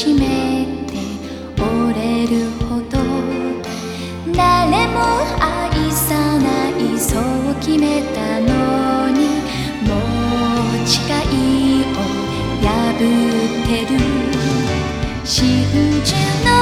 しめて折れるほど。誰も愛さないそう決めたのに。もう誓いを破ってる。真珠の